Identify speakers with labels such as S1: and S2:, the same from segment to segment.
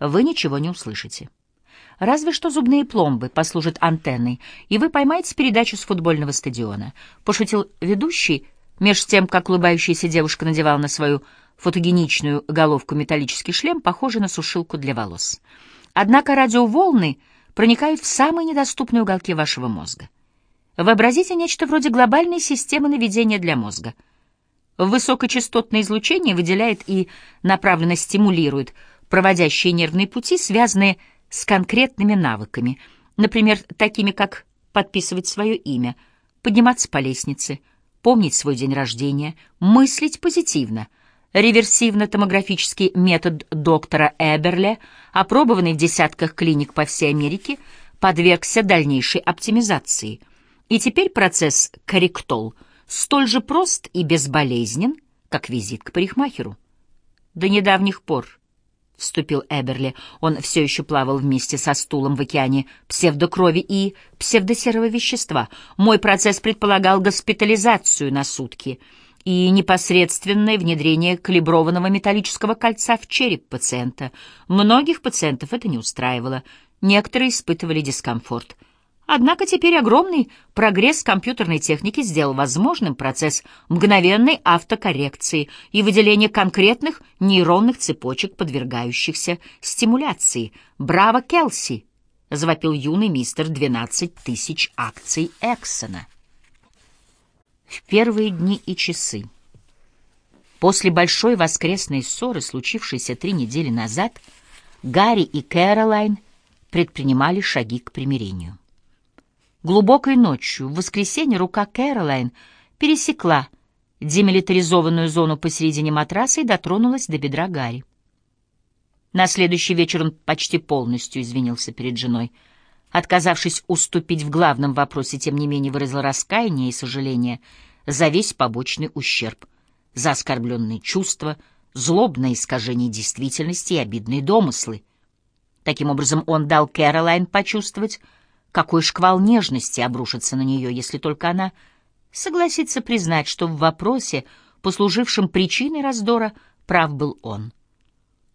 S1: вы ничего не услышите. Разве что зубные пломбы послужат антенной, и вы поймаете передачу с футбольного стадиона. Пошутил ведущий, меж тем, как улыбающаяся девушка надевала на свою фотогеничную головку металлический шлем, похожий на сушилку для волос. Однако радиоволны проникают в самые недоступные уголки вашего мозга. Вообразите нечто вроде глобальной системы наведения для мозга. Высокочастотное излучение выделяет и направленно стимулирует проводящие нервные пути, связанные с конкретными навыками, например, такими как подписывать свое имя, подниматься по лестнице, помнить свой день рождения, мыслить позитивно. Реверсивно-томографический метод доктора Эберле, опробованный в десятках клиник по всей Америке, подвергся дальнейшей оптимизации. И теперь процесс корректол столь же прост и безболезнен, как визит к парикмахеру. До недавних пор — вступил Эберли. Он все еще плавал вместе со стулом в океане псевдокрови и псевдосерого вещества. Мой процесс предполагал госпитализацию на сутки и непосредственное внедрение калиброванного металлического кольца в череп пациента. Многих пациентов это не устраивало. Некоторые испытывали дискомфорт — Однако теперь огромный прогресс компьютерной техники сделал возможным процесс мгновенной автокоррекции и выделения конкретных нейронных цепочек, подвергающихся стимуляции. «Браво, Келси!» — завопил юный мистер 12 тысяч акций Эксона. В первые дни и часы. После большой воскресной ссоры, случившейся три недели назад, Гарри и Кэролайн предпринимали шаги к примирению. Глубокой ночью, в воскресенье, рука Кэролайн пересекла демилитаризованную зону посередине матраса и дотронулась до бедра Гарри. На следующий вечер он почти полностью извинился перед женой. Отказавшись уступить в главном вопросе, тем не менее выразил раскаяние и сожаление за весь побочный ущерб, за оскорбленные чувства, злобное искажение действительности и обидные домыслы. Таким образом, он дал Кэролайн почувствовать, какой шквал нежности обрушится на нее, если только она согласится признать, что в вопросе, послужившем причиной раздора, прав был он.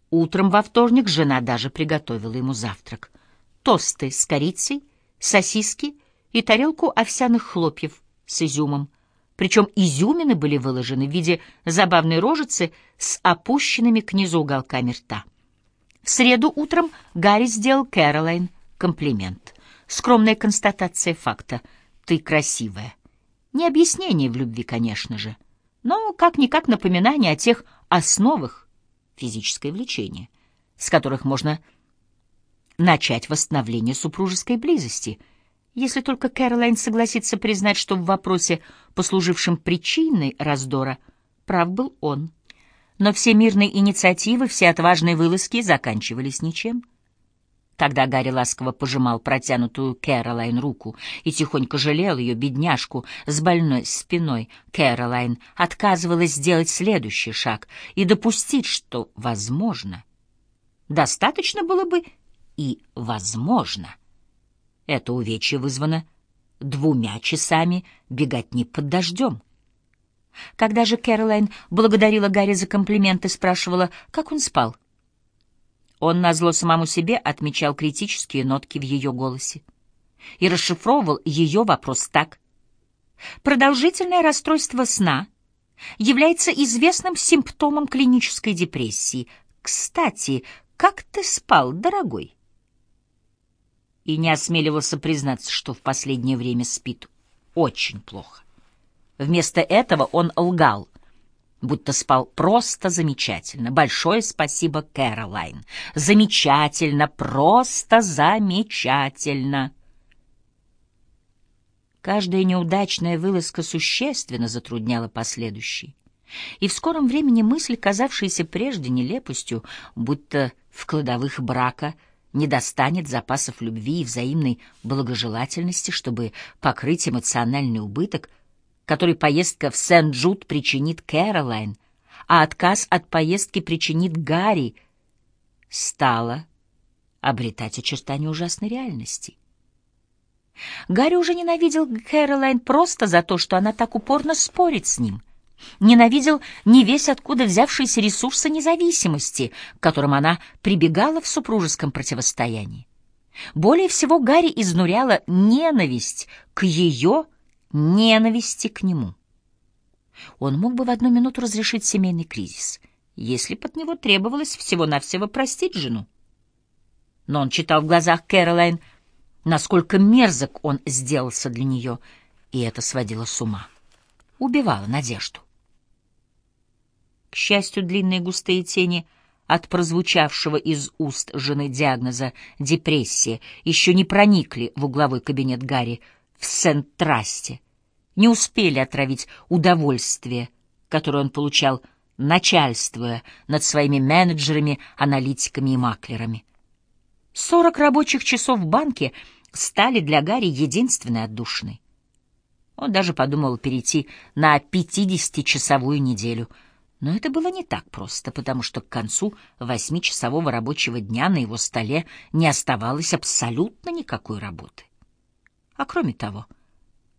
S1: Утром во вторник жена даже приготовила ему завтрак. Тосты с корицей, сосиски и тарелку овсяных хлопьев с изюмом. Причем изюмины были выложены в виде забавной рожицы с опущенными к низу уголками рта. В среду утром Гарри сделал Кэролайн комплимент. Скромная констатация факта. Ты красивая. Не объяснение в любви, конечно же, но как-никак напоминание о тех основах физическое влечение, с которых можно начать восстановление супружеской близости, если только Кэролайн согласится признать, что в вопросе, послужившем причиной раздора, прав был он. Но все мирные инициативы, все отважные вылазки заканчивались ничем — Тогда Гарри ласково пожимал протянутую Кэролайн руку и тихонько жалел ее, бедняжку, с больной спиной. Кэролайн отказывалась сделать следующий шаг и допустить, что возможно. Достаточно было бы и возможно. Это увечье вызвано двумя часами беготни под дождем. Когда же Кэролайн благодарила Гарри за комплименты, спрашивала, как он спал — он назло самому себе отмечал критические нотки в ее голосе и расшифровывал ее вопрос так. Продолжительное расстройство сна является известным симптомом клинической депрессии. Кстати, как ты спал, дорогой? И не осмеливался признаться, что в последнее время спит очень плохо. Вместо этого он лгал, будто спал просто замечательно. Большое спасибо, Кэролайн. Замечательно, просто замечательно. Каждая неудачная вылазка существенно затрудняла последующий. И в скором времени мысль, казавшаяся прежде нелепостью, будто в кладовых брака не достанет запасов любви и взаимной благожелательности, чтобы покрыть эмоциональный убыток — который поездка в Сент-Джуд причинит Кэролайн, а отказ от поездки причинит Гарри, стала обретать очертания ужасной реальности. Гарри уже ненавидел Кэролайн просто за то, что она так упорно спорит с ним — ненавидел не весь откуда взявшиеся ресурсы независимости, к которым она прибегала в супружеском противостоянии. Более всего Гарри изнуряла ненависть к ее ненависти к нему. Он мог бы в одну минуту разрешить семейный кризис, если под него требовалось всего-навсего простить жену. Но он читал в глазах Кэролайн, насколько мерзок он сделался для нее, и это сводило с ума, убивало надежду. К счастью, длинные густые тени от прозвучавшего из уст жены диагноза депрессия еще не проникли в угловой кабинет Гарри в Сент-Трасте, не успели отравить удовольствие, которое он получал, начальствуя над своими менеджерами, аналитиками и маклерами. Сорок рабочих часов в банке стали для Гарри единственной отдушиной. Он даже подумал перейти на пятидесятичасовую неделю — но это было не так просто, потому что к концу восьмичасового рабочего дня на его столе не оставалось абсолютно никакой работы. А кроме того,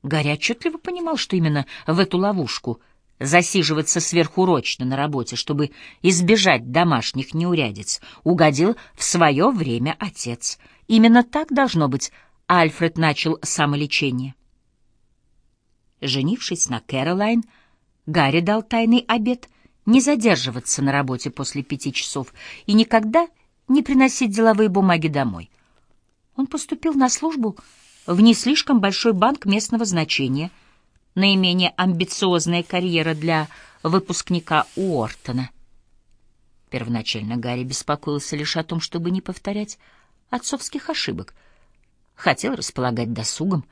S1: Гарри отчетливо понимал, что именно в эту ловушку засиживаться сверхурочно на работе, чтобы избежать домашних неурядиц, угодил в свое время отец. Именно так, должно быть, Альфред начал самолечение. Женившись на Кэролайн, Гарри дал тайный обет не задерживаться на работе после пяти часов и никогда не приносить деловые бумаги домой. Он поступил на службу в не слишком большой банк местного значения, наименее амбициозная карьера для выпускника Уортона. Первоначально Гарри беспокоился лишь о том, чтобы не повторять отцовских ошибок. Хотел располагать досугом,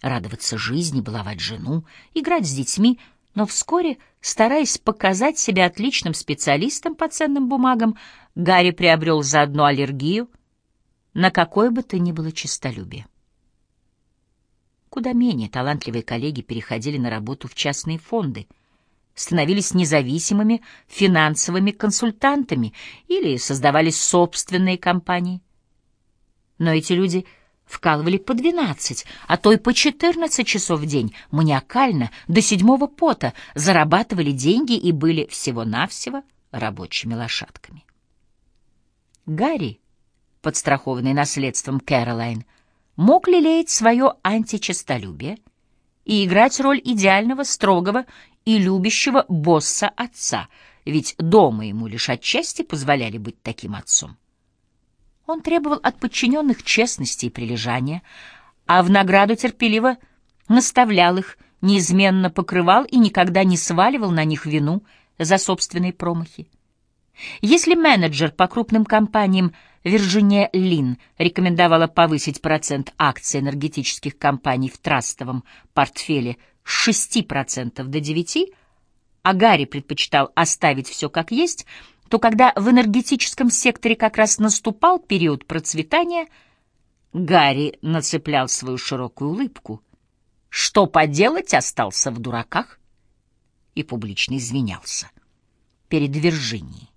S1: радоваться жизни, баловать жену, играть с детьми — но вскоре, стараясь показать себя отличным специалистом по ценным бумагам, Гарри приобрел заодно аллергию на какое бы то ни было честолюбие. Куда менее талантливые коллеги переходили на работу в частные фонды, становились независимыми финансовыми консультантами или создавали собственные компании. Но эти люди — вкалывали по 12, а то и по 14 часов в день, маниакально, до седьмого пота, зарабатывали деньги и были всего-навсего рабочими лошадками. Гарри, подстрахованный наследством Кэролайн, мог лелеять свое античестолюбие и играть роль идеального, строгого и любящего босса отца, ведь дома ему лишь отчасти позволяли быть таким отцом. Он требовал от подчиненных честности и прилежания, а в награду терпеливо наставлял их, неизменно покрывал и никогда не сваливал на них вину за собственные промахи. Если менеджер по крупным компаниям Вирджиния Лин рекомендовала повысить процент акций энергетических компаний в трастовом портфеле с 6% до 9%, а Гарри предпочитал оставить все как есть, то когда в энергетическом секторе как раз наступал период процветания, Гарри нацеплял свою широкую улыбку. Что поделать, остался в дураках и публично извинялся перед Виржинией.